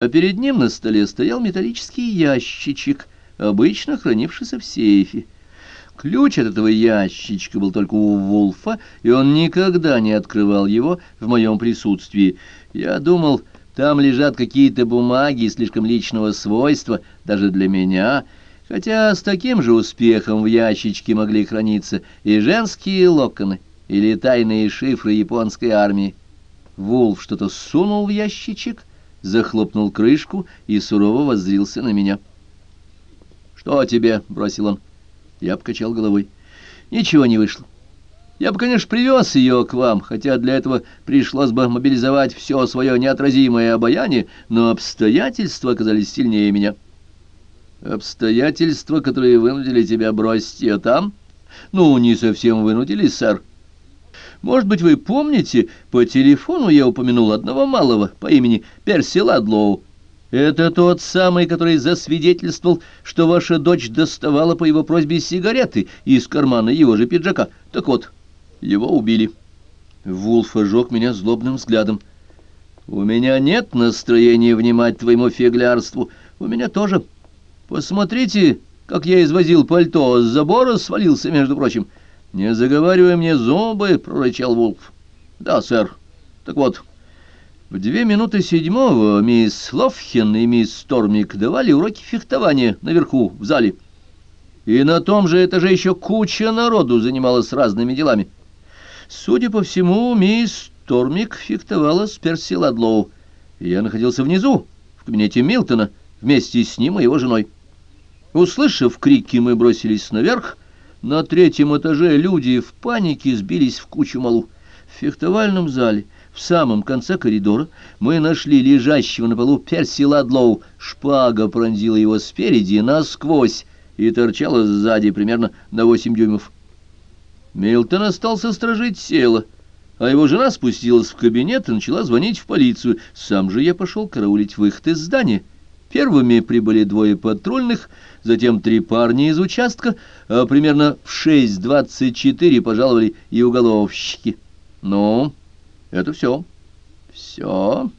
а перед ним на столе стоял металлический ящичек, обычно хранившийся в сейфе. Ключ от этого ящичка был только у Вулфа, и он никогда не открывал его в моем присутствии. Я думал, там лежат какие-то бумаги слишком личного свойства, даже для меня, хотя с таким же успехом в ящичке могли храниться и женские локоны, или тайные шифры японской армии. Вулф что-то сунул в ящичек, захлопнул крышку и сурово воззрился на меня. «Что тебе?» — бросил он. Я покачал головой. «Ничего не вышло. Я бы, конечно, привез ее к вам, хотя для этого пришлось бы мобилизовать все свое неотразимое обаяние, но обстоятельства оказались сильнее меня». «Обстоятельства, которые вынудили тебя бросить ее там?» «Ну, не совсем вынудили, сэр. Может быть, вы помните, по телефону я упомянул одного малого по имени Перси Ладлоу. Это тот самый, который засвидетельствовал, что ваша дочь доставала по его просьбе сигареты из кармана его же пиджака. Так вот, его убили. Вулф ожег меня злобным взглядом. «У меня нет настроения внимать твоему фиглярству. У меня тоже. Посмотрите, как я извозил пальто, с забора свалился, между прочим». «Не заговаривай мне зубы!» — прорычал Вулф. «Да, сэр. Так вот, в две минуты седьмого мисс Лофхен и мисс Стормик давали уроки фехтования наверху, в зале. И на том же этаже еще куча народу занималась разными делами. Судя по всему, мисс Стормик фехтовала с Перси Ладлоу. Я находился внизу, в кабинете Милтона, вместе с ним и его женой. Услышав крики, мы бросились наверх, на третьем этаже люди в панике сбились в кучу малу. В фехтовальном зале, в самом конце коридора, мы нашли лежащего на полу Перси Ладлоу. Шпага пронзила его спереди насквозь и торчала сзади примерно на восемь дюймов. Милтон остался стражить села, а его жена спустилась в кабинет и начала звонить в полицию. Сам же я пошел караулить выход из здания. Первыми прибыли двое патрульных, затем три парня из участка, а примерно в 6.24 пожаловали и уголовщики. Ну, это все. Все.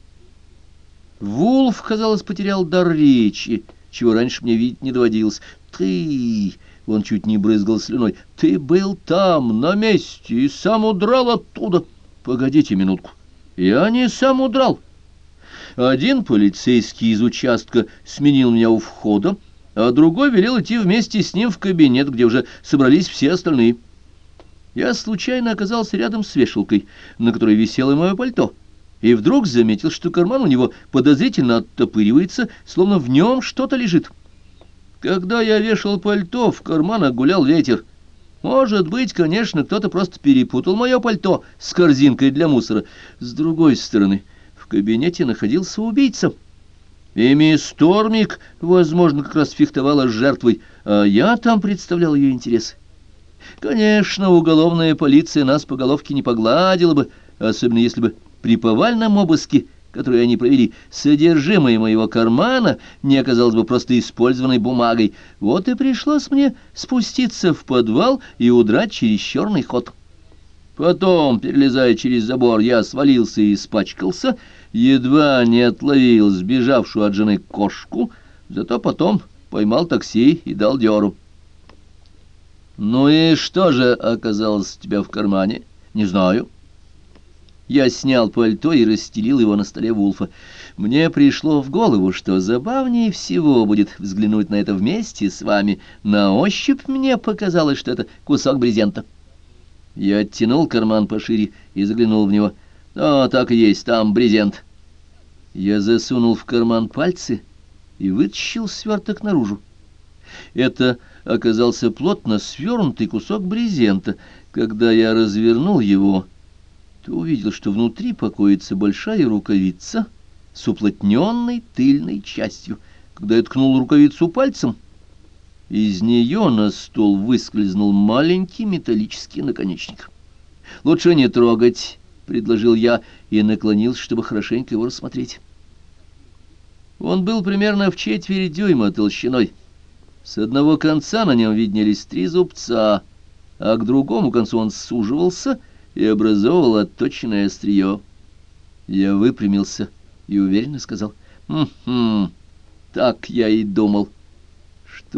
Вулф, казалось, потерял дар речи, чего раньше мне видеть не доводилось. Ты... Он чуть не брызгал слюной. «Ты был там, на месте, и сам удрал оттуда!» «Погодите минутку. Я не сам удрал. Один полицейский из участка сменил меня у входа, а другой велел идти вместе с ним в кабинет, где уже собрались все остальные. Я случайно оказался рядом с вешалкой, на которой висело мое пальто, и вдруг заметил, что карман у него подозрительно оттопыривается, словно в нем что-то лежит. Когда я вешал пальто, в карманах гулял ветер. Может быть, конечно, кто-то просто перепутал мое пальто с корзинкой для мусора. С другой стороны кабинете находился убийца. И мисс Тормик, возможно, как раз фехтовала с жертвой, а я там представлял ее интересы. Конечно, уголовная полиция нас по головке не погладила бы, особенно если бы при повальном обыске, который они провели, содержимое моего кармана не оказалось бы просто использованной бумагой. Вот и пришлось мне спуститься в подвал и удрать через черный ход. Потом, перелезая через забор, я свалился и испачкался, едва не отловил сбежавшую от жены кошку, зато потом поймал такси и дал дёру. «Ну и что же оказалось у тебя в кармане?» «Не знаю». Я снял пальто и расстелил его на столе Вулфа. Мне пришло в голову, что забавнее всего будет взглянуть на это вместе с вами. На ощупь мне показалось, что это кусок брезента. Я оттянул карман пошире и заглянул в него. «А, так и есть, там брезент». Я засунул в карман пальцы и вытащил сверток наружу. Это оказался плотно свернутый кусок брезента. Когда я развернул его, то увидел, что внутри покоится большая рукавица с уплотненной тыльной частью. Когда я ткнул рукавицу пальцем, из нее на стол выскользнул маленький металлический наконечник. «Лучше не трогать», — предложил я и наклонился, чтобы хорошенько его рассмотреть. Он был примерно в четверть дюйма толщиной. С одного конца на нем виднелись три зубца, а к другому концу он суживался и образовывал отточенное острие. Я выпрямился и уверенно сказал, Хм-хм, так я и думал.